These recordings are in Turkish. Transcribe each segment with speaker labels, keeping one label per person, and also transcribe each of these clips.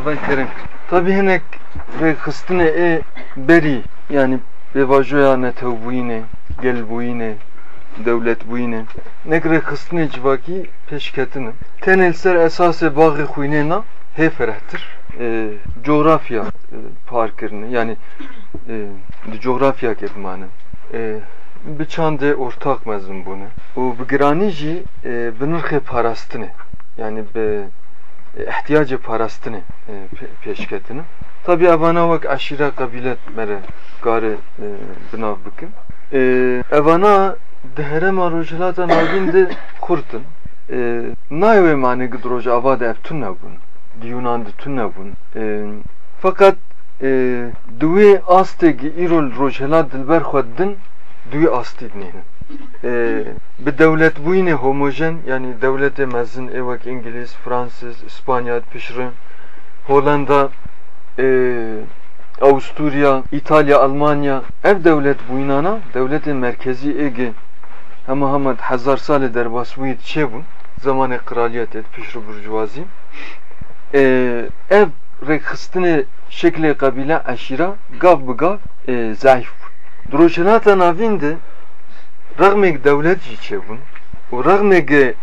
Speaker 1: Havay kerim. Tabi hinek ve hıstine e beri yani ve vajoya ne tevbuyine, gel buyine, devlet buyine. Nekre hıstine civaki peşketini. Tenelser esası bağı huynena he ferahtir. E, coğrafya e, parkırını yani e, coğrafya ketmanı. E, bir çande ortak mezun bunu. O bu granici e, binirhe parastını yani be ihtiyacı parastını peşketini. Tabi evana vak aşire kabilet mere gare e, binav bikin. E, evana deherema rojilata navin de kurtun. Nayve mani gidroj avad ev tun nebun. Yunan de tun nebun. E, fakat duve astegi irol rojhelat dilber xweddin duve astid nehnin. E, bir devlet bu yine homojen yani devlete mezin evak İngiliz, Fransız, İspanya, pişri, Hollanda, e, Avusturya, İtalya, Almanya. Ev devlet bu inana devletin merkezi ege. Ama hamad hazar sale der basvuyit çebun zamanı kraliyet et pişri burjuvazi. E, ev rekhistine şekle kabile aşira gav bu gav e, zayıf. Droşenata navinde rağmek devlet jî çebûn û rağmeke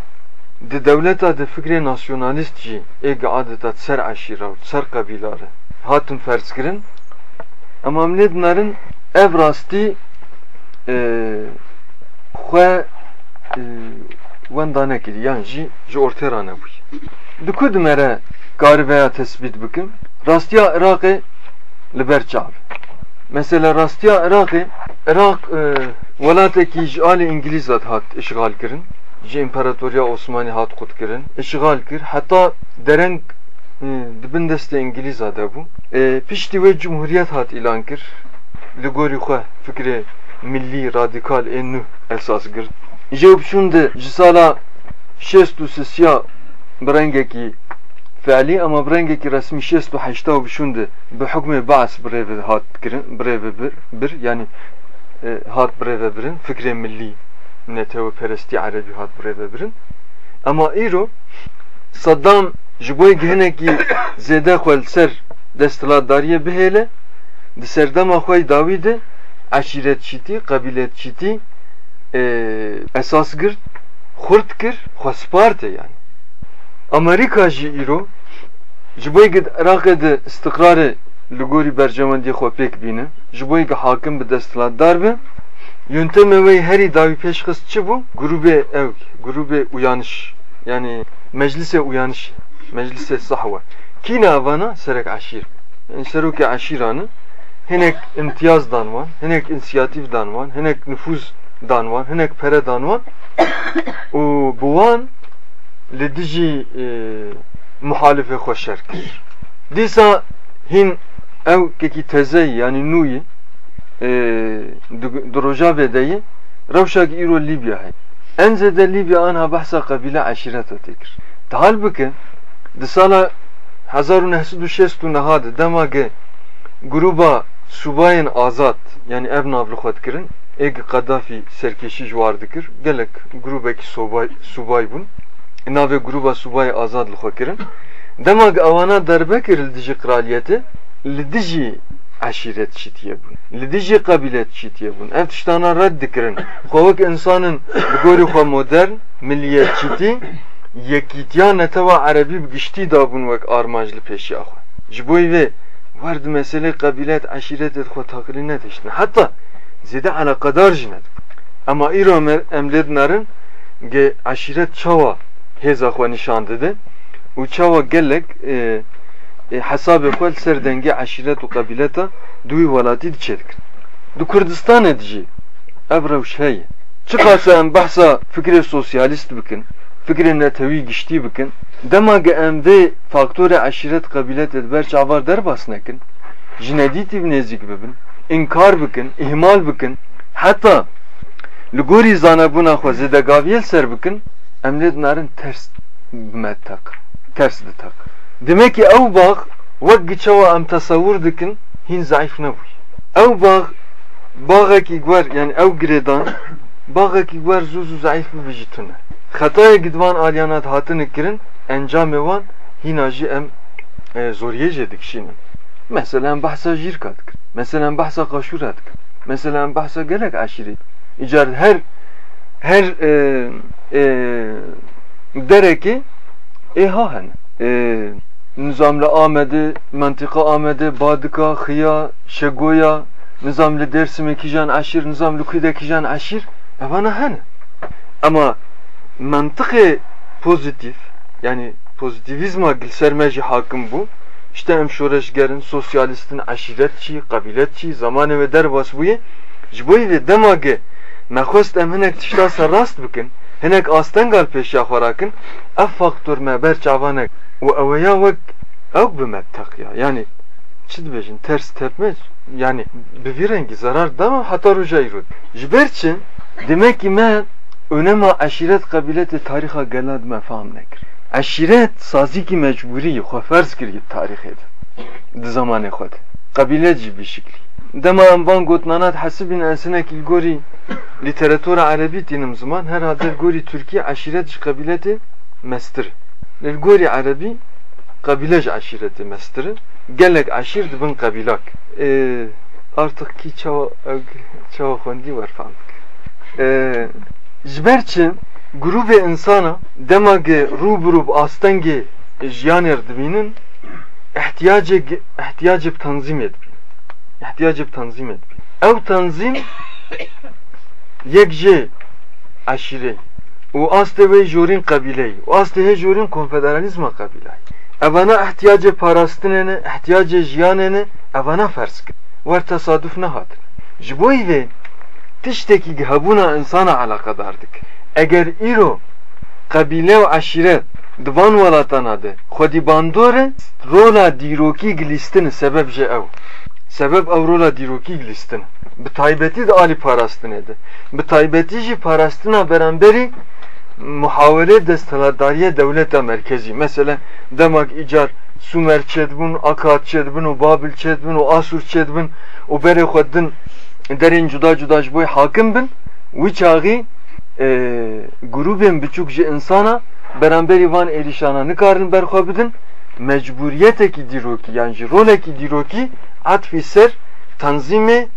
Speaker 1: di devleta di fikrê nasyonalîst jî êge adeta ser eşîra û ser qebîla re hatin ferzkirin em amlê dinarin ev rastî xwe wenda nekirî yan jî ji ortêra nebûyî di ku dimere kariveya tespît bikim? Rastiya Iraqê li ber çav. Mesela rastiya Iraqê Irak Velateki icali İngiliz hat işgal kirin. Ji İmparatoriya Osmani hat kut kirin. İşgal kir. Hatta deren e, dibin deste İngiliz da bu. E, pişti ve Cumhuriyet hat ilan kir. Ligori xwe fikre milli radikal en nü esas girt. Jê biçûn de ji sala şêst û sisiya bi rengekî fealî ama bi rengekî resmî şêst û heşta û biçûn de bi hukmê baes birêve hat kirin birêve bir, bir yani hat breve birin fikre milli netev peresti arabi hat birin ama iro Saddam jiboy geheneki zede xwel ser destladariye bihele di serdema xwe Davide aşiret çiti, kabilet çiti e, esas gir, xurt kir, xwesparte yani. Amerika jî îro ji bo gid Iraqê de istiqrarê li gorî bercemendiyê xwe pêk bîne ji bo ge hakim bi desthilatdar be yöntemê wê herî dawî pêşxist çi bû? Grubê ew grubê uyanış. Yani meclise uyanış meclise sahwe kîne evana serek aşîr. Yani serokê aşîranı hinek imtiyaz dan wan hinek inisiyatif dan wan hinek nüfuz dan wan hinek pere dan wan. Û bi wan hîn ew kekî tezeyî yani nûyî di rojavê de yê rewşek îro Libya heye en zêde Libya anha behsa qebîle eşîreta tê kir dihal bikin di sala hezar û nehsed û şêst û nehad dema ge gruba subayên azad yani ev nav li xwe dikirin êgî Qedafî serkêşî ji war dikir gelek grubekî subay subay bûn navê gruba subayê azad li dema ge ewana derbe kiril dijî kraliyetê li aşiret çitiye bun. Li dijî kabilet çitiye bun. Ev tiştana red dikirin. Xwek insanın bi gorî xwe modern, milliyetçîtî yekîtiya neteva Erebî bi giştî dabûn wek armajli pêşiya xwe. Ji bo vê war di meselê kabilet eşîretê xwe takilî neteştin. Heta zêde nedibûn. Ama îro em lê dinarin ge eşîret çawa hêza xwe nîşan dide çawa gelek e, hesabê xwe ser dengê eşîret û qebîleta duî welatî diçe dikin. Di Kurdistanê de jî ev rewş heye. Çi qase em behsa fikrê sosyalîst bikin, fikrê netewî giştî bikin, dema ge em vê faktorê eşîret qebîletê di ber çavar derbas nekin, ji nedîtî nêzik bibin, inkar bikin, ihmal bikin, heta li gorî zanebûna xwe zêdegaviyel ser bikin, em lê dinarin ters bimetak, ters ditak. Demek ki ev bağ vek giçeva em tasavvur dikin hin zayıf nebûy. Ev bağ bağekî gwer yani ev girêdan bağekî gwer zû zû zayıf bibijîtune. Xetaya gidvan alyanat hatin kirin encamê wan hîna jî em e, zoriye jedik şinin. Mesela bahsa jirkat kir. Mesela bahsa kaşurat kir. Mesela bahsa gelek aşiri. İcar her her e, e, dereki eha hen. E, nizamlı amedi, mantıka amedi, badika, hıya, şegoya, nizamlı dersime kijan aşir, nizamlı kuyda kijan aşir. Evana hen. Ama mantıkı pozitif, yani pozitivizma gilsermeci hakim bu. İşte em şoreşgerin, sosyalistin, aşiretçi, kabiletçi, zamanı ve derbas buyu. Jboy ve demage mekhost em hinek tişta rast bikin. Hinek astan gal peşya xorakin. Ev faktör me ber çavanek. Ve evaya vek ev bimek takya. Yani çi dibêjin ters tepme yani bi vî rengî zarar dama heta roja îrod. Ji ber çi demek ki me önema aşiret kabileti tariha gelad me fahm nekir. Aşiret sazî ki mecburî xwe ferz kiriye tarîxê de. Xwe de. Kabile jî bir. Dema em van gotnanat hesibin ensinek ilgori literatûra Erebî dînim ziman herhalde gori Türkiye aşiret kabileti mestir. Gori Erebî kabile ji aşireti mestir. Gelek aşir dibin kabilak. Ee, artık ki çava çava xondi var fahm. Ee, ji ber çi grubê insana demage ihtiyacê bi tanzîmê dibîn. ihtiyacı bir tanzim et. Ev tanzim yek jê aşire û aste wê jorin kabileyî û aste hê jorin konfederalizma kabilayî. Evana ihtiyacı parastinê ne, ihtiyacı jiyanê ne evana ferz kir. Wer tesadüf nehatin. Ji bo vê tiştekî hebûna insana alakadar dik. Eger îro kabile û aşiret di van welatana de xwedî bandore rola dîrokî gilîstin sebeb jê ew. Sebep avrola diroki listin. Bi taybeti de ali parastine de. Bi taybeti jî parastina beraberi muhavele desteladariye devleta merkezi. Mesela demek icar Sumer çedbun, Akat çedbun, o Babil çedbun, o Asur çedbun, o bere xweddin derin cuda cuda boy hakim bin. Wî çaxî e, grubên biçûk ji insana beramberî van êrîşana nikarin berxwe bidin mecburiyetekî dîrokî yani ji rolekî dîrokî atfî ser tanzîmê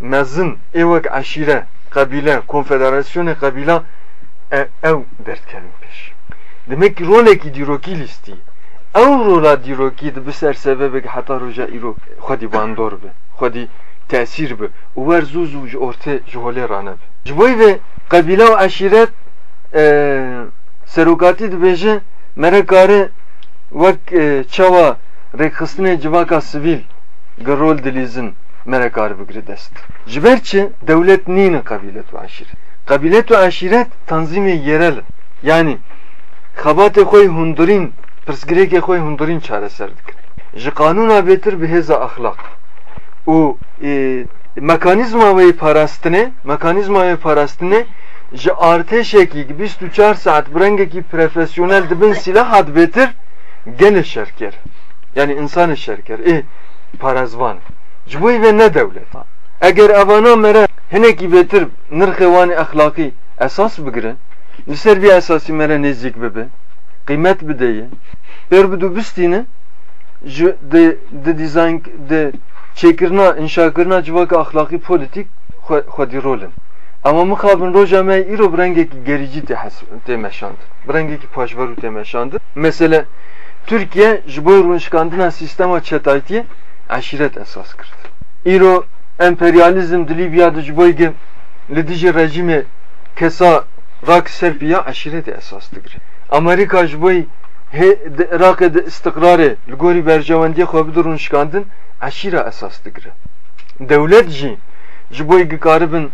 Speaker 1: mezin êwek aşîre kabîle konfederasyonê kabîla ew derdkevin pêş demek ki rolekî dîrokî lîstî ew rola dîrokî di bi ser sebebek heta roja îro xwedî bandor be xwedî tesîr be zû zû ji ortê ji holê rane be. Ji bo vê kabîla û aşîret serokatî dibêje mere kare wek çawa rêkxistinê civaka sivîl gerol dilîzin mere kar bigire dest ji ber çi dewlet nîne kabilet û aşiret? Kabilet û aşiret tanzîmê yerel. Yani xebatê xwe hundirîn pirsgirêkê xwe hundirîn çareser dikin ji qanûna bêtir bi hêza axlaq û mekanîzma wê parastinê mekanîzma wê parastinê ji artêşekî 24 saat bi rengekî profesyonel dibin silah hat bêtir gene şerker. Yani insan şerker. E parazvan. Cbuy ve ne devlet. Eğer avana mere hineki betir nırhevani ahlaki esas bigire. Liser bir esası mere nezik bebe. Kıymet bideyi. Per bidu bistine de de dizayn de çekirna inşakirna civaka ahlaki politik xwedî rolin. Ama mukabin roja me îro brengekî gerîcî tê meşand. Brengekî paşverû tê meşand. Mesela Türkiye ji bo rûnişkandina sistema çetaytiyê aşiret esas kirdi. İro emperyalizm di Libya'da ji bo kesa rak Serbiya aşiret esas digire. Amerika ji bo Irakê de istiqrarê li gorî berjewendiyê xwe bi esas digire. Dewlet jî ji bo gikaribin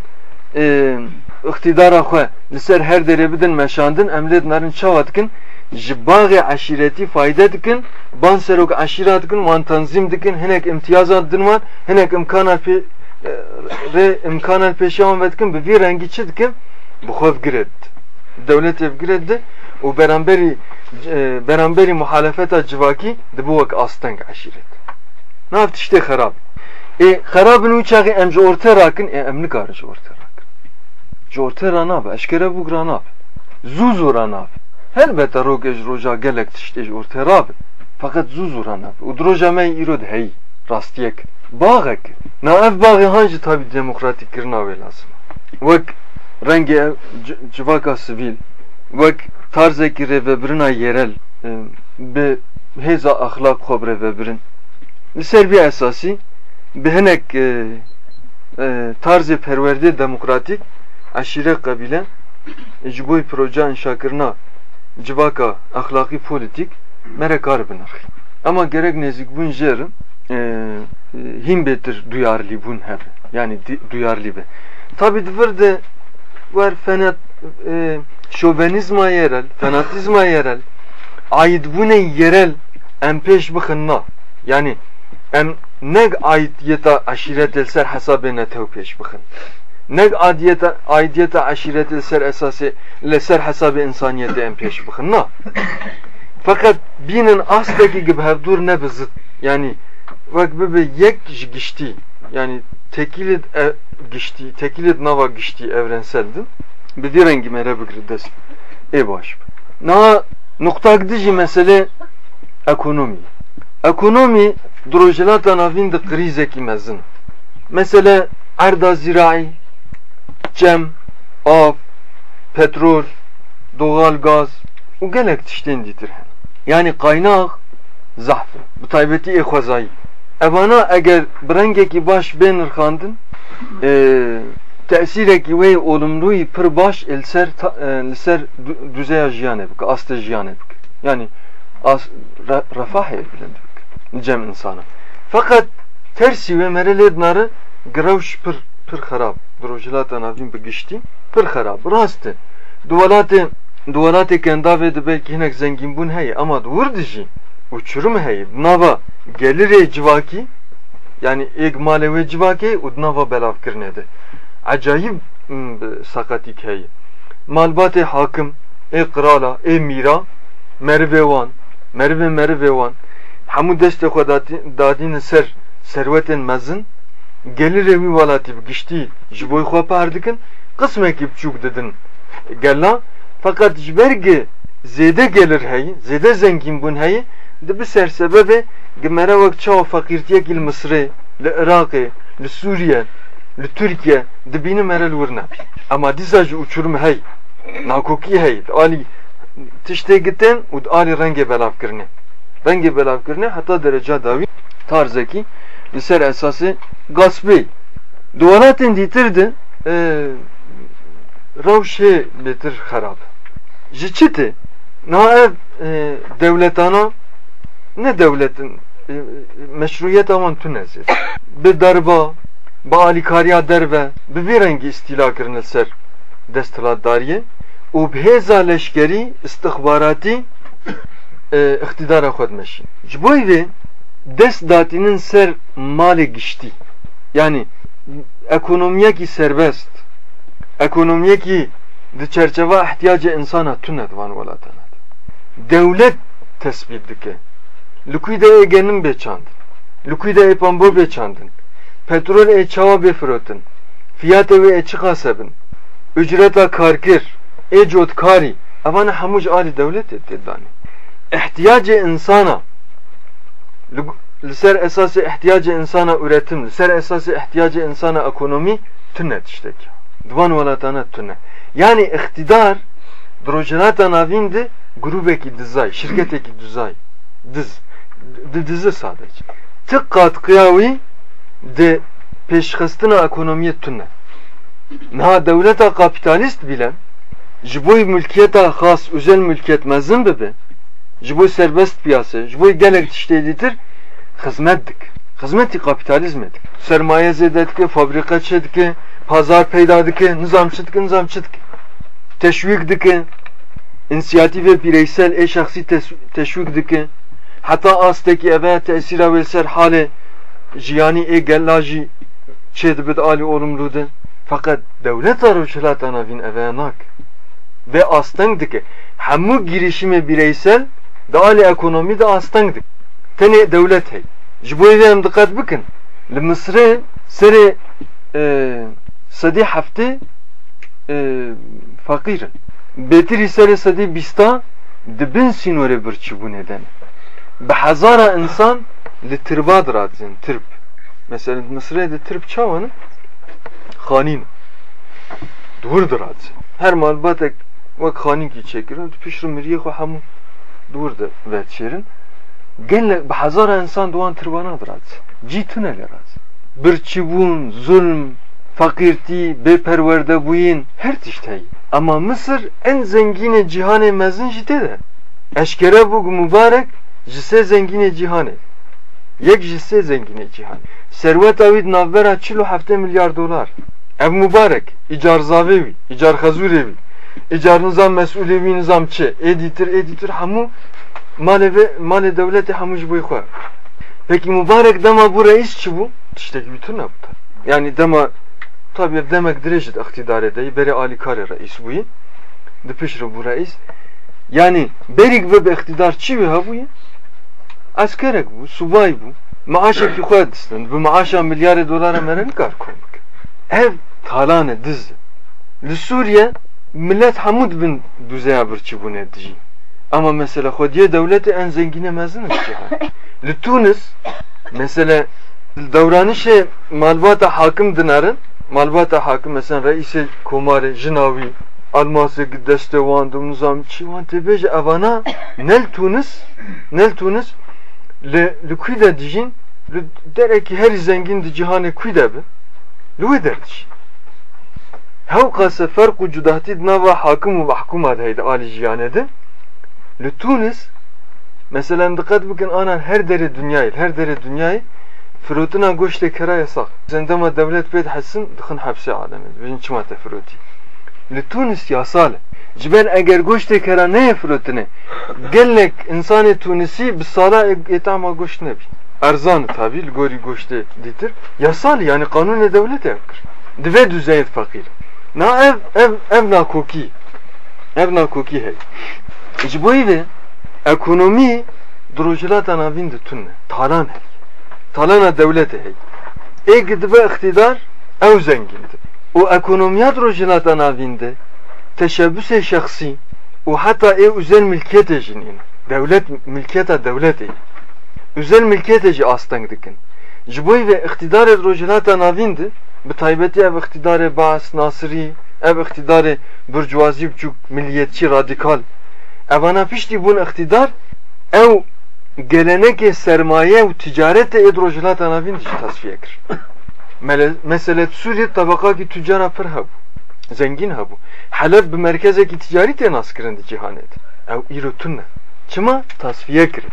Speaker 1: iktidara xwe li her derê bidin meşandin em lê narin çawa ji bağı aşireti fayda dikin, ban serok aşira dikin, wan tanzim dikin, hinek imtiyazat din wan, hinek imkana pe re imkana peşawan vedikin, bi vî rengî çi dikin, bi xwe giret. Devlet ev giret û beramberi beramberi muhalefeta civakî dibu wek asteng aşiret. Nav tiştê xerab. E xerabin û çaxî em ji ortê rakin, e em nikarin ji ortê rakin. Ji ortê ra nabe, eşkere bû gira nabe. Zû zû ra. Elbette rogej roja gelek tiştej ortaya rabe. fakat zu zurana u droja me irod hey rastiyek. Bağek. Na ev bağı hangi tabi demokratik kirna ve lazım vek rengi civaka sivil. Vek tarzeki revebirina yerel be heza ahlak xobre vebirin li ser bir esası behenek tarzı perverde demokratik aşire kabile ji boî proje inşakirina civaka ahlaki politik mere kar binir. Ama gerek nezik bun jer him betir duyarlı bun hep. Yani duyarlı be. Tabi divir de var fenat e, şovenizma yerel, fanatizma yerel, ait bu ne yerel em peş bıkınna. Yani em ne aidiyeta aşiret elser hesabına tev peş bıkın. Ne adiyeta aidiyeta aşiret elser esası leser hesabı insaniyete em peş bıkınna. Fakat binin astaki gibi hevdur ne bizit. Yani bak bebe yek gişti. Yani tekilit e, gişti, tekilit nava gişti evrenseldin. Bir rengi mere bigrides. E baş. Na nokta gidici mesele ekonomi. Ekonomi drojilata navin de krizeki mezin. Mesele erda zirai, cem, av, petrol, doğal gaz, o gelek tişten ditir. Yani kaynak zahfı. Bu taybeti ekhazayı. Evana eğer brengeki baş ben ırkandın, e, tesireki ve olumluyu pır baş elser e, ser düzeye jiyan ebik, aslı jiyan ebik. Yani as, ra, refah ebilendik. Cem insana. Fakat tersi ve mereled narı gravş pır pır harap. Drojilata navim bigişti. Pır harap. Rastı. Duvalatı duvalatı kendave de belki hinek zengin bun heye ama dur dişi. Uçurum heye. Nava gelir civaki yani ek malevi civaki udnava belav kirnede. Acayip sakatik heye. Malbate hakim e krala e mira mervevan merve mervevan hamu deste xwe dadîn ser serwetên mezin gelirê wî welatî bi giştî ji bo xwe par dikin qismekî biçûk didin gela fakat ji bergê zêde gelir heyî zêde zengîn bûn heyî di bi sersebebê gimere wek çawa feqîrtiyekî li Misrê li Iraqê li Sûriye li Türkiye dibînin mere li wir ama dîsa uçurum hey nakokî hey alî tiştê gitin û alî rengê belavkirine rengê belavkirine heta derece davî tarzekî ser esasê gaspê duwalatên dîtir de rewşê lêtir xerab ji çi tê na ev devletana ne devletin meşruiyet aman tu nezir bi derba bi alîkariya derve bi vê rengî îstîla kirin ser desthilatdariyê û bi hêza leşkerî istixbaratî iktidara xwe vê dest datînin ser malê giştî yani ekonomiyekî serbest ekonomiyekî di çerçeva ihtiyaca insana tune divan welatan devlet tespit dike. Li ku de genin beçandin li ku de pambo beçandin petrol e çava befrotin fiyatı ve e çıkasebin ücreta karkir e kari. Avana hamuc ali devlet etti dani. İhtiyacı insana liser esası ihtiyacı insana üretim liser esası ihtiyacı insana ekonomi tünnet işte Dvan velatana tünne. Yani iktidar drojenata navindi grubeki dizay, şirketeki dizay. Diz. Dizi sadece. Tık katkıyavi de peşkastina ekonomiye tünne. Na devleta kapitalist bile jiboy mülkiyeta has özel mülkiyet mezin bebe jiboy serbest piyasa jiboy gelek tişteydidir hizmettik. Hizmeti kapitalizmedik. Sermaye zedetki, fabrika çedki, pazar peyda dike, nizam çedki, nizam çedki. Teşvik dike, inisiyatif ve bireysel e şahsi teşvik dike. Hatta asteki eve tesira velser hale jiyani e gellaji çedbid ali olumludu. Fakat devlet aruşlat anavin eve nak. Ve astang dike. Hamu girişimi bireysel da ali ekonomi de astang dike. Tene devlet hey. Jiboy ve em dikkat bikin. Li Mısır'ı seri e, sadi hafte e, fakirin. Betir seri sadi bista dibin sinore birçi bu neden. به hezara insan li tirba dirazin tirb. Mesela Mısır'da tirb çavanı xanin. Dur dirazin. Her malbatek vak xanin ki miriye xo hamu dur da veçerin. Gelle be hezara insan doğan tirbana dirazin. Citune dirazin. Birçibun, zulm, fakirti, beperverde buyin her tişteyi. Ama Mısır en zengin cihanı mezin jite de. Eşkere bu mübarek jise zengin cihanı. Yek jise zengin cihanı. Servet avid navbera çilo hafte milyar dolar. Ev mübarek, icar zavevi, icar hazurevi, icar nizam mesulevi nizam çe, editir editir hamu male ve male devleti hamuj boy koyar. Peki mübarek dema bu reis çi bu? İşte bütün bu? Yani dema tabi demek direjit iktidar edeyi beri ali kare reis bu de pişre bu reis. Yani berik ve be iktidar çi ha bu askerek bu subay bu. Ki xwe distin bi maaşa milyarê dolara me ne kar bike ev talane diz li Suriye millet hemû dibin duzeya birçîbûnê dijî ama mesela xwediye devleti en zengine mezin cihan li Tunis mesela devranişe malbata hakim dinarin malbata hakim mesela reisi komare jinavi alması deste wan dum nizam çi wan tebeje avana nel Tunis nel Tunis li kuyda dijin li dereki her zengin di cihanê kuyda be. Li wê derdijin hewqa se ferq û cudahtî di nava hakim û mahkûma de heyde alî jiyanê de li Tunis mesela dikkat bikin anan her deri dünyayı her deri dünyayı Firotina goşte kera yasak. Zendema devlet bed hasın dixin hapse alemi. Bijin çima te firoti. Li Tunis yasal. Ciber eğer goşte kera ne firotine? Gelek insanı Tunisi bir sala etama goşt nebi. Erzan tabi gori goşte ditir. Yasal yani kanun devlet yakır. Dve düzeyet fakir. Na ev ev ev na koki. Ev na koki hey. İcboyi ve ekonomi drojilata navin de tunne. Talan hey. Talana devleti hey. E gidve iktidar ev zengindi. O ekonomiyat rojilata navinde teşebbüse şahsi o hatta e özel milkiyet ejinin. Devlet milkiyeta devlet ey. Özel milkiyet eji astan dikin. Jiboy ve iktidar rojilata navindi bi taybeti ev iktidar Baas Nasiri ev iktidar burjuvazi buçuk milliyetçi radikal evana pişti bun iktidar ev gelenek sermaye ve ticaret edrojilat anavin tasfiye kir. Meselet Suriye tabaka ki tüccara pır habu. Zengin habu. Halep bir merkeze ki ticari te nas kirin di cihanet. Ev irotunne. Çima tasfiye kir.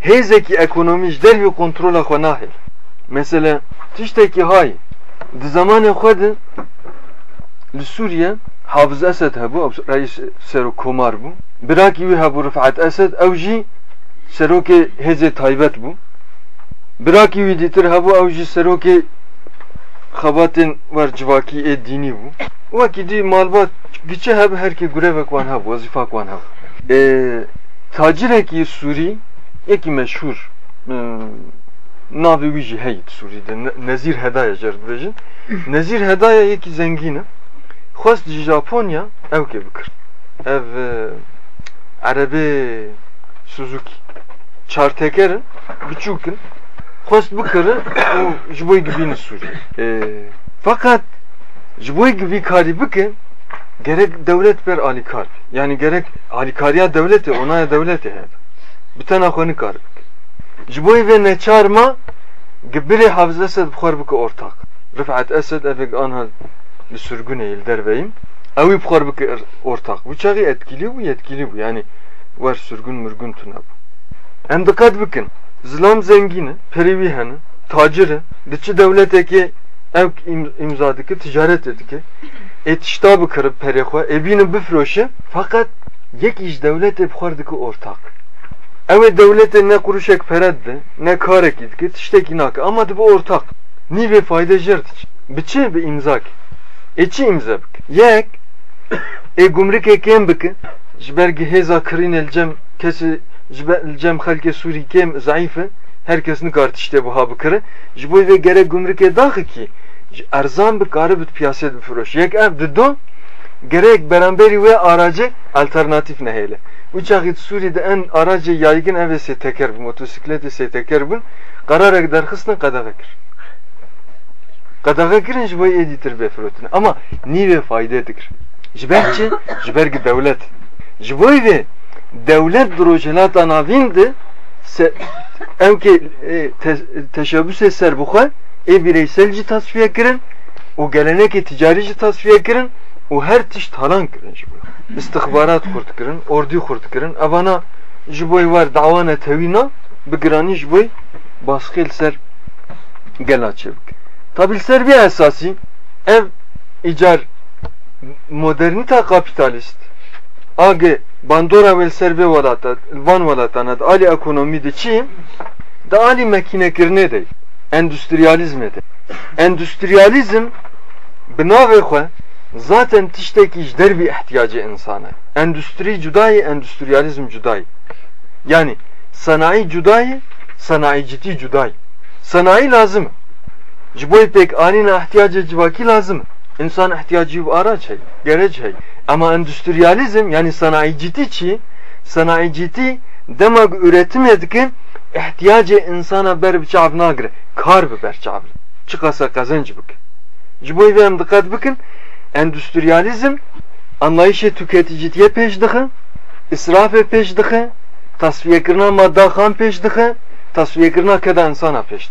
Speaker 1: Hezeki ekonomi jder ve kontrola xwe nahil. Mesela tişteki hay di zamanê xwe de li Suriye Hafız Esed hebu, reis sero komar bu. Birakî wî hebu Rifat Esed, ew jî serokê hêzê taybet bû. Birakî wî dîtir hebu, ew jî serokê xebatên wer civakî ê dînî bû. Wekî dî malbat giçe heb herkê gurevek wan hebu, wezîfak wan hebu. Tacirekî Sûrî, yekî meşhûr navê wî jî heye Nezîr Hedaya cer dibêjin. Nezîr Hedaya yekî zengîn e. Xwest ji Japonya ew kê bikir. Ev erebê Suzuki çartekerin biçûkin xwest bikirin û ji bo gibînin Sûrî. Fakat ji bo gibî karî bike gerek devlet ber alikar. Yani gerek alikariya devleti, onaya devleti hep. Bir tane nikar bike. Ji bo ve neçarma gibirê Hafız Esed bixwar bike ortak. Rifat Esed evek anha li sürgün eğil derveyim. Evi bixwar bike ortak. Bu çağı etkili bu, yetkili bu. Yani var sürgün mürgün tuna bu. Hem dikkat bikin. Zilam zengini, perivi hani, taciri, diçi devleteki ev imzadaki ticaret ediki. Et iştabı kırıp perexwa, ebini bifroşe. Fakat yek iş devlete bixwardiki ortak. Evet devlete ne kuruşek pereddi, ne karek idki, tişteki nak. Ama bu ortak. Ni ve fayda jerdiç. Biçe bir imzak. Eçi imza bik. Yek e gumrike kem bik. Jbergi heza krin elcem kesi jbercem halke suri kem zayıfı. Herkes nikart işte bu ha bikire. Jboy ve gere gumrike dahi ki erzan bir karı bit piyasaya bir froş. Yek ev dido gerek beraberi ve aracı alternatif ne hele. uçak Suriye'de en aracı yaygın eve se teker bu motosikleti se teker bun karara gider hısna kadaga kir. Kadaga kirin ji boy editir befrotine ama niye fayda edir. Jiberçi jibergi devlet. Ji boy ve devlet drojelata navindi se evki e, te, teşebbüs eser bu e bireyselci tasfiye kirin o geleneki ticarici tasfiye kirin u her tişt halan kirin ji bo istihbarat kurt kirin ordu kurt kirin. Evana ji bo war e tevina bi giranî ji bo ser gela çevik tabil ser bir esasî ev icar modernita kapitalist. Agê bandora vel ser vê welata van welatana di alî ekonomî de çi? Di alî mekinekirinê de endüstriyalizmê de endüstriyalizm bi navê xwe zaten tişteki der bir ihtiyacı insana. Endüstri cudayı, endüstriyalizm cudayı. Yani sanayi cudayı, sanayiciti cudayı. Sanayi lazım. Jiboy pek anina ihtiyacı civaki lazım. İnsan ihtiyacı araç hay, gereç hay. Ama endüstriyalizm yani sanayiciti çi, sanayiciti demek üretim edkin ihtiyacı insana ber biçav nagre. Kar bir berçav. Çıkasa kazanç bük. Jiboy ve dikkat bükün endüstriyalizm anlayışı tüketiciliğe peş dıkı, israfe peş dıkı, tasfiye kırna madda kan peş tasfiye kırna keda insana peş.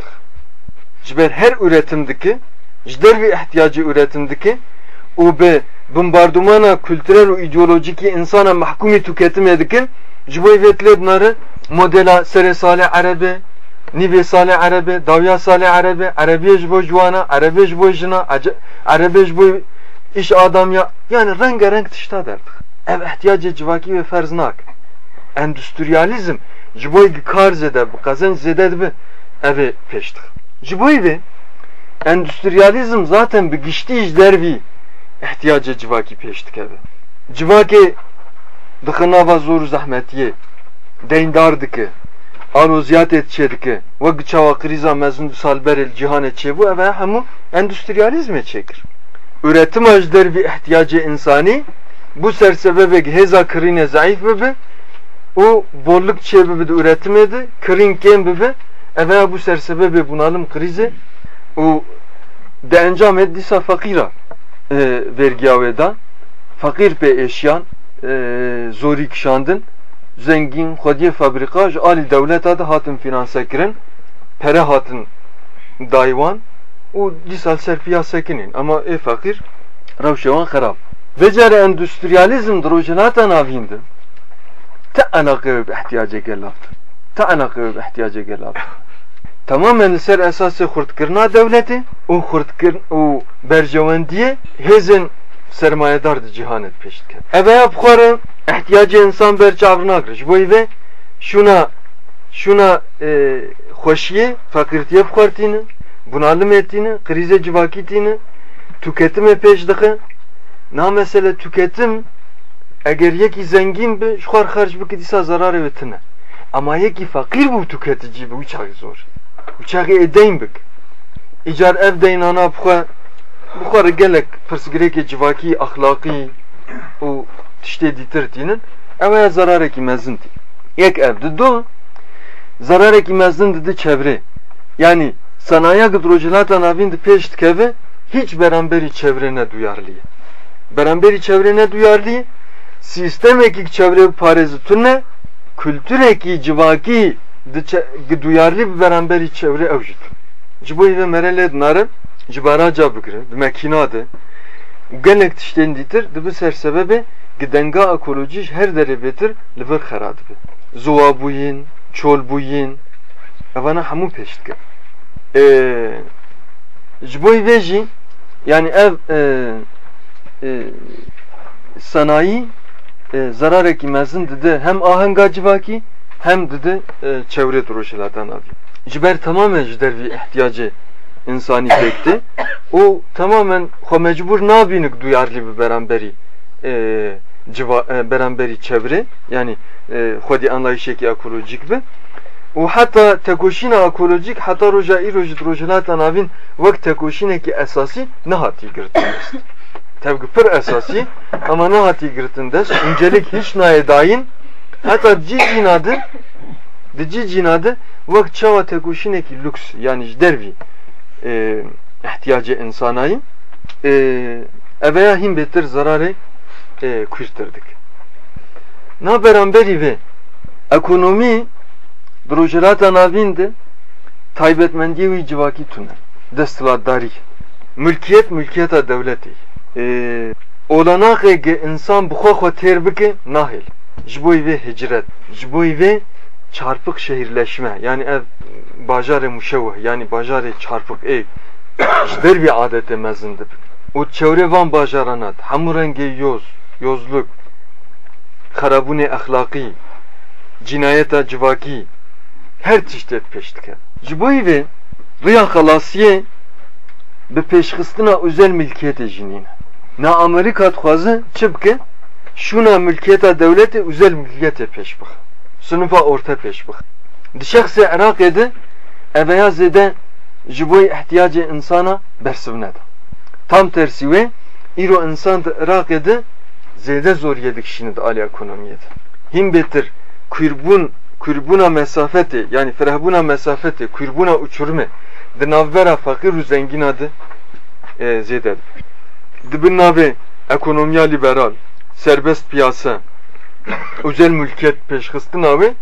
Speaker 1: Jiber her üretimdeki, jder bir ihtiyacı üretimdeki, o be bombardımana kültürel ve ideolojik insana mahkumi tüketim edikin, jiboy vetler bunları modela sere salih arabe, nive salih arabe, davya salih arabe, arabiye jiboy juana, arabiye jiboy jina, arabiye jiboy iş adam ya yani rengarenk tişta derdik. Ev ihtiyacı civaki ve ferznak. Endüstriyalizm jiboy kar zede bu kazan zede bi evi peştik. Jiboy ve endüstriyalizm zaten bir gişti iş dervi ihtiyacı civaki peştik evi. Civaki dıkına va zor zahmetiye deyndardiki aroziyat etçediki ve gıçava kriza mezun salber el cihan etçe bu eve hemu endüstriyalizme çekir üretim ajder bir ihtiyacı insani. Bu sersebe heza kırine zayıf bebe. O bolluk çebebe de üretim edi. Kırın kem bebe. Eve bu sersebe bunalım krizi. O de encam eddisa fakira e, vergi aveda. Fakir be eşyan e, zori kişandın. Zengin xwediye fabrika ali devlet adı hatın finanse kirin. Pere hatın dayvan o disal serpiya sekinin ama e fakir ravşevan xarab vecere endüstriyalizm drojenata navindi te anaqı ihtiyaca gelaft te anaqı ihtiyaca gelaft tamamen ser esası xurtkirna devleti o xurtkir o berjevendiye hezin sermayedardı cihanet peştke. Eve yapxarı ihtiyacı insan berçavrına kırış. Bu eve şuna şuna e, hoşiye fakirtiye fıkartini bunalım ettiğini, krize civakitini, tüketime peş dıkı. Na mesele tüketim eğer yeki zengin bi şuar harç bi kidisa zarar evetine. Ama yeki fakir bu tüketici bu uçağı zor. Uçağı edeyim bik. İcar ev deyin ana buha buharı gelek pırsgireki civaki ahlaki o tişte ditirtinin evaya zarar eki mezinti. Yek evde do zarar eki mezin dedi çevre. Yani sanayi gıdroculata navindi peş tkeve hiç beramberi çevrene duyarlı. Beramberi çevrene duyarlı sistem ekik çevre parezi tunne kültür eki civaki duyarlı bir beramberi çevre evcid. Ciboy ve mereled narı cibara cabıkırı, mekinadı. Gelek tiştenditir, bu ser sebebi gidenga ekoloji her derebetir liver xeradı. Zuva buyin, çol buyin, evana hamu peştke ji bo vê jî yani ev e, e, sanayi e, zararekî mezin dide hem ahenga civakî hem dide e, çevre duruşlardan abi. Ciber tamamen ji dervî ihtiyacı insani pekti. O tamamen xwe mecbur nabinik duyarlı bir beramberi e, civa, e, beramberi çevre yani e, xwedî anlayışekî ekolojik bi U hatta tekoşina ekolojik hatta roja irojit rojilata navin vak tekoşineki esasi ne hati girtindest. Tevki pır esasi ama ne hati girtindest. İncelik hiç naye dayin hatta cicin adı de cicin adı vak çava tekoşineki lüks yani dervi e, ihtiyacı insanayı e, eveya him betir zararı e, kuştırdık. Na beraberi ve ekonomi drojerata navinde taybetmendiye ve civaki tune destladari mülkiyet mülkiyeta devleti. E, olanak ge insan bu xo ter bike nahil. Jboy ve hicret. Jboy ve çarpık şehirleşme. Yani ev bajarı muşevveh yani bajarı çarpık ev. Der bir adete mezindir o çevre van bajaranat. Hamu rengi yoz yozluk. Karabune ahlaki. Cinayeta civaki her çeşit peştike. Cibuivi rüya kalasiye bi peşkistina özel mülkiyete jinine. Na Amerika tkvazı çibke şuna mülkiyete devleti özel mülkiyete peşbık. Sınıfa orta peşbık. Dişekse Irak edi eveya zede jibuy ihtiyacı insana bersivnede. Tam tersi ve İro insan da Irak edi zede zor yedik şimdi de ali ekonomiyede. Him betir kuyrbun kurbuna mesafeti yani ferahbuna mesafeti kurbuna uçurme de navbera fakir zengin adı e, zede. Dibin nave ekonomiya liberal serbest piyasa özel mülkiyet peşkıstı nave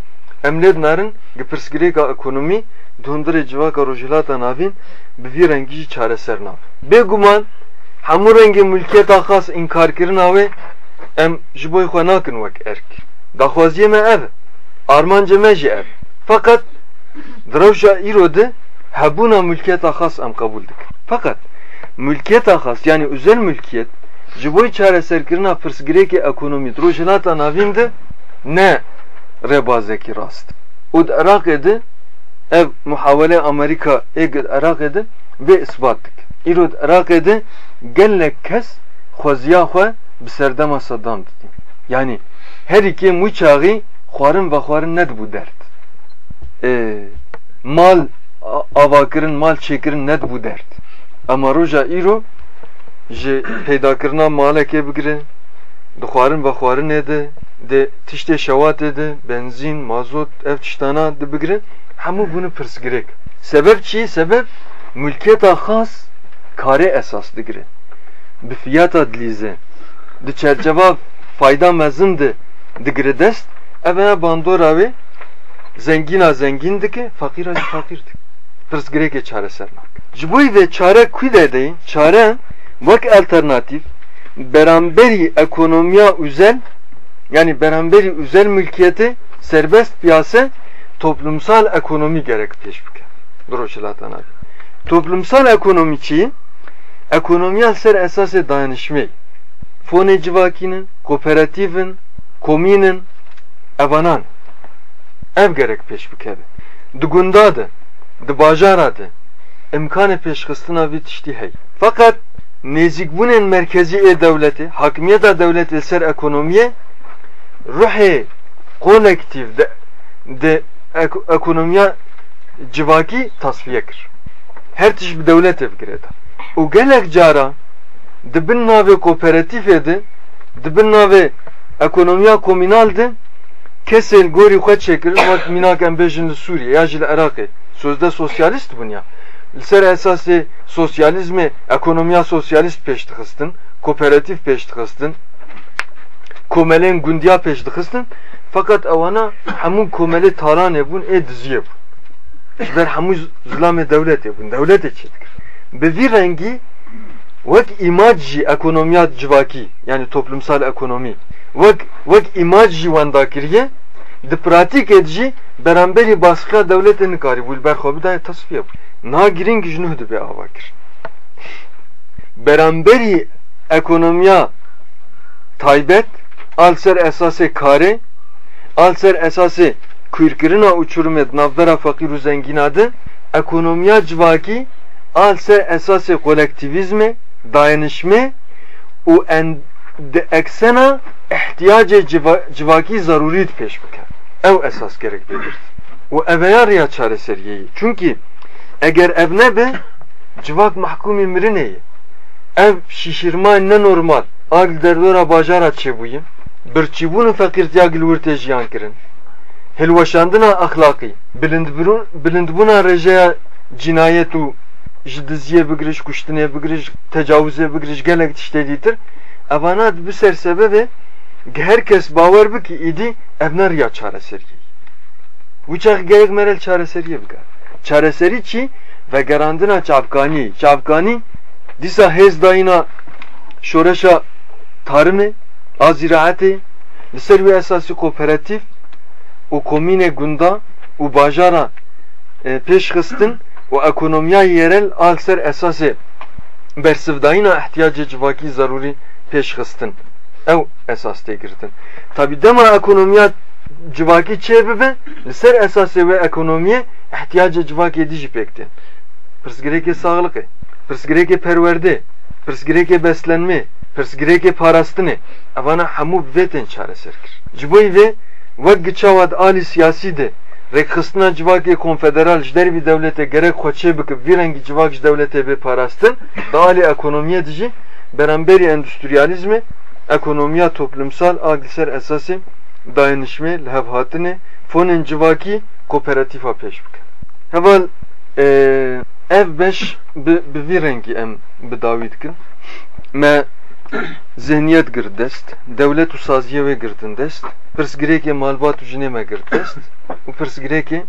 Speaker 1: emled narin gıpırsgireka ekonomi dondere civaka rojilata navin bir rengi çareser nav. Beguman hamu rengi mülkiyet khas inkar kirin nave em jiboy xwe nakin wek erk. Daxwaziye me ev. Armanca me jî ev. Fakat dravşa îro de hebûna mülkiyeta khas em kabul dik. Fakat mülkiyeta khas yani özel mülkiyet ji bo çareserkirina pirsgirêkê ekonomî rojhilata navîn de ne rebazekî rast. û di Iraqê ev muhawele Amerika ê Iraqê de vê isbat dik. Îro di Iraqê de kes xweziya xwe bi serdema Saddam. Yani her iki mû çaxî xwarin ve xwarin nedibû dert. Ee, mal avakirin, mal çekirin nedibû dert. Ama roja îro ji peydakirina malekê bigire dixwarin vexwarin ede de tiştê şewat ede benzin mazot ev tiştana dibigire hemû bunu pirsgirêk sebep çi sebep mülkiyeta xas karê esas digire bi fiyata dilîze di çerçeva fayda mezin de digire dest evena bandora wê zengina zengin dike fakîra jî fakîr dik pirsgirêkê çareser nak ji bo vê çare kû de deyîn çare vak alternatif beramberi ekonomiya özel yani beramberi özel mülkiyeti serbest piyasa toplumsal ekonomi gerek teşvik. Droşilatan abi. Toplumsal ekonomi çi ekonomiya ser esası dayanışma. Fone civakinin, kooperatifin, kominin, evanan ev gerek peşvik evi. Dugundadı, di bajaradı, imkanı peşkıstina vitişti hey. Fakat nezikbûnên merkezî ê devletê hakimiyeta devletê ser ekonomiye ruhê kolektif de, de ekonomiya civakî tasfiye kir her tiş bi devletê bigire da û gelek cara dibin navê kooperatifê de dibin navê ekonomiya komînal de kesên gorî xwe çêkirin wek mînak em bêjin li Sûriye ya jî li sözde sosyalist bûn ya ser esası sosyalizmi, ekonomiya sosyalist peş tıkıstın, kooperatif peş tıkıstın, komelen gundiya peş tıkıstın, fakat avana hamu komeli talan ebun e diziye bu. Ber hamu zulame devlet ebun, devlet eçedik. Be bir rengi vek imajji ekonomiyat civaki, yani toplumsal ekonomi, vek vek imajji vandakiriye, di pratik edici beramberi baskı devletin kari bul berxobi da tasfiye bu nagirin gücünü be avakir. Beramberi ekonomiya taybet alser esası kare alser esası kırkırına uçurumet navbera fakiru zenginadı ekonomiya civaki alser esası kolektivizme dayanışma u en de eksena ihtiyacı civaki zarurit peş bükar. Ev esas gerek belirtir. O eveyar ya çare seriyeyi. Çünkü eğer ev ne be civak mahkumi mirineyi ev şişirma ne normal al derdora bajara çebuyim birçîbûn û feqîrtiya gilwirtê jiyan kirin hilweşandina axlaqî bilindbûna rêjeya cinayet û ji diziye bigiriş, kuştinê bigiriş, tecavüzê bigiriş gelek tiştê dîtir evana bi ser sebebê herkes bawer bikî îdî ev nariya çareseriyê wî çax gerek merel çareseriyê bike çareserî çî vegerandina çavkanî çavkanî dîsa hêz dayîna şoreşa tarımê a zîraetê li ser wî esasî kooperatif û komînê gunda û bajara e, pêşxistin û ekonomiya yerel al ser esasê bersivdayîna ihtiyacê civakî zarûrî pêşxistin ew esas tê girtin tabi dema ekonomiya civakî çê bibe li ser esasê wê ekonomiyê ihtiyacê civakê dî jî pêk tên pirsgirêkê sağlıkê pirsgirêkê perwerdê pirsgirêkê beslenmê pirsgirêkê parastinê evana hemû vê tên çareser kir ji bo vê wek giçawa alî siyasî de rêkxistina civakê konfederal ji dervî dewletê gerek bike vî rengî civak ji dewletê bê parastin da alî ekonomiyê de jî beramberî endüstriyalizmê ekonomiya toplumsal a li ser esasê dayanışmê li hevhatinê fonên civakî kooperativa pêş bike heval ev beş bi vî rengî em bi dawî dikin me zihniyet gir dest devlet û saziye wê girtin dest pirsgirêkê malbat jinê me gir dest û pirsgirêkê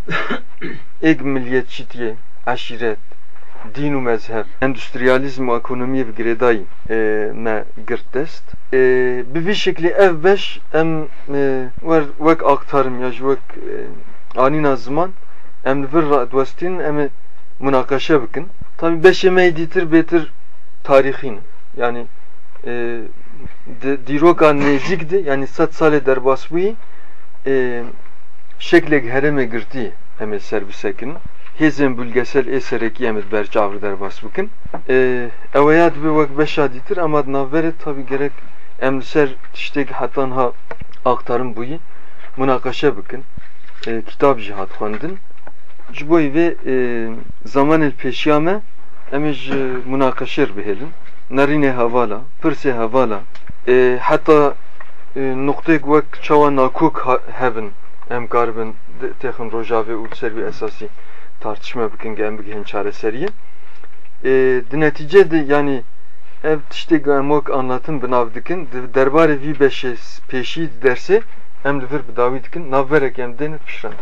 Speaker 1: êk milliyetçîtiyê eşîret din û mezheb. Endüstriyalizm û ekonomiyê bi girêdayî me girt dest bi vî şeklî ev beş em wek aktarım ya ji wek anîna ziman em li vir radwestîn em ê münakaşe bikin. Tabi beşê me dîtir bêtir tarîxîn yani dîroka nêzik de yani sed salê derbasbûyî şeklek hereme girtî em serbisekin hizin bülgesel eserek yemir berç avri der basbıkın. Eveyat ee, bir vak beşaditir ama navveret tabi gerek emser tiştek hatan ha aktarın buyi münakaşa bıkın. Ee, e, kitap cihat kondun. Cboy ve zaman el peşiyame emej e, münakaşer bihelin. Narine havala, pırse havala. Ee, e, hatta e, noktek vak çava nakuk hevin. Em garbin texin rojave ulser bir esasi tartışma bikin em bigihin çareseriyê di neticê de yani ev tiştê em wek anlatin binav dikin derbarê vî beşê pêşî dersê em li vir bi dawî dikin navberek em dêne pişran